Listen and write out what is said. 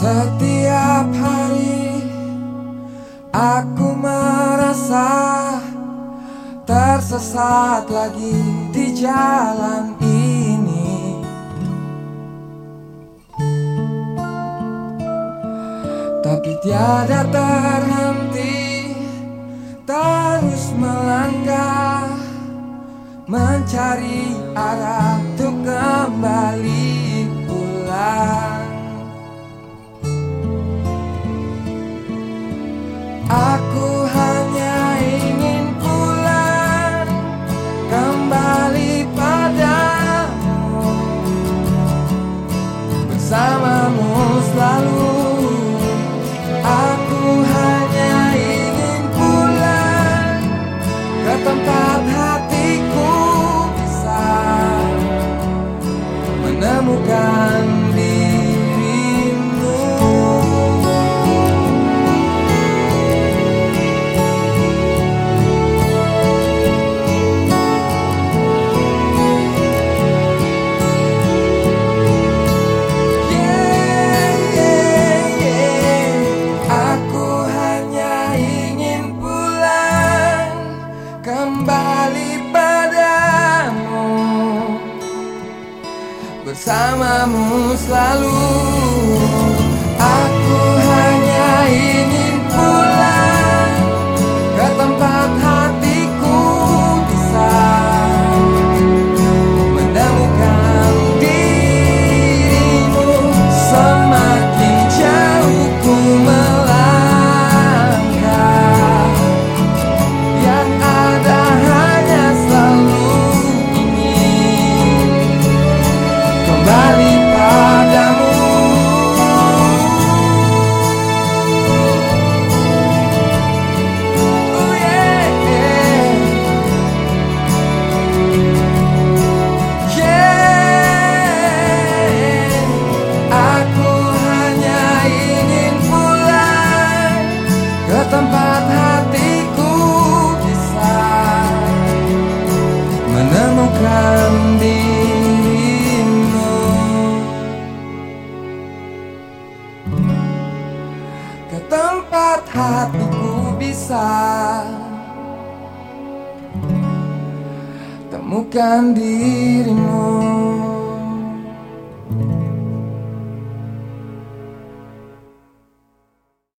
Setiap hari aku merasa tersesat lagi di jalan ini. Tapi tiada terhenti terus melangkah Mencari arah untuk kembali bersamamu selalu. Tempat hatiku bisa menemukan dirimu. Ke tempat hatiku bisa temukan dirimu